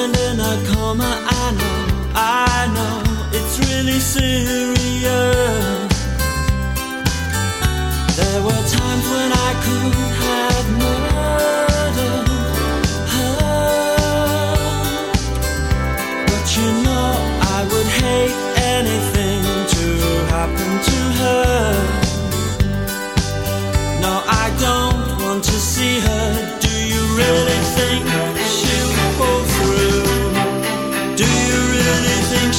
girlfriend in a coma. I know, I know, it's really serious. There were times when I could have murdered her, but you know I would hate anything to happen to her. No, I don't want to see her. Do you really think?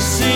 se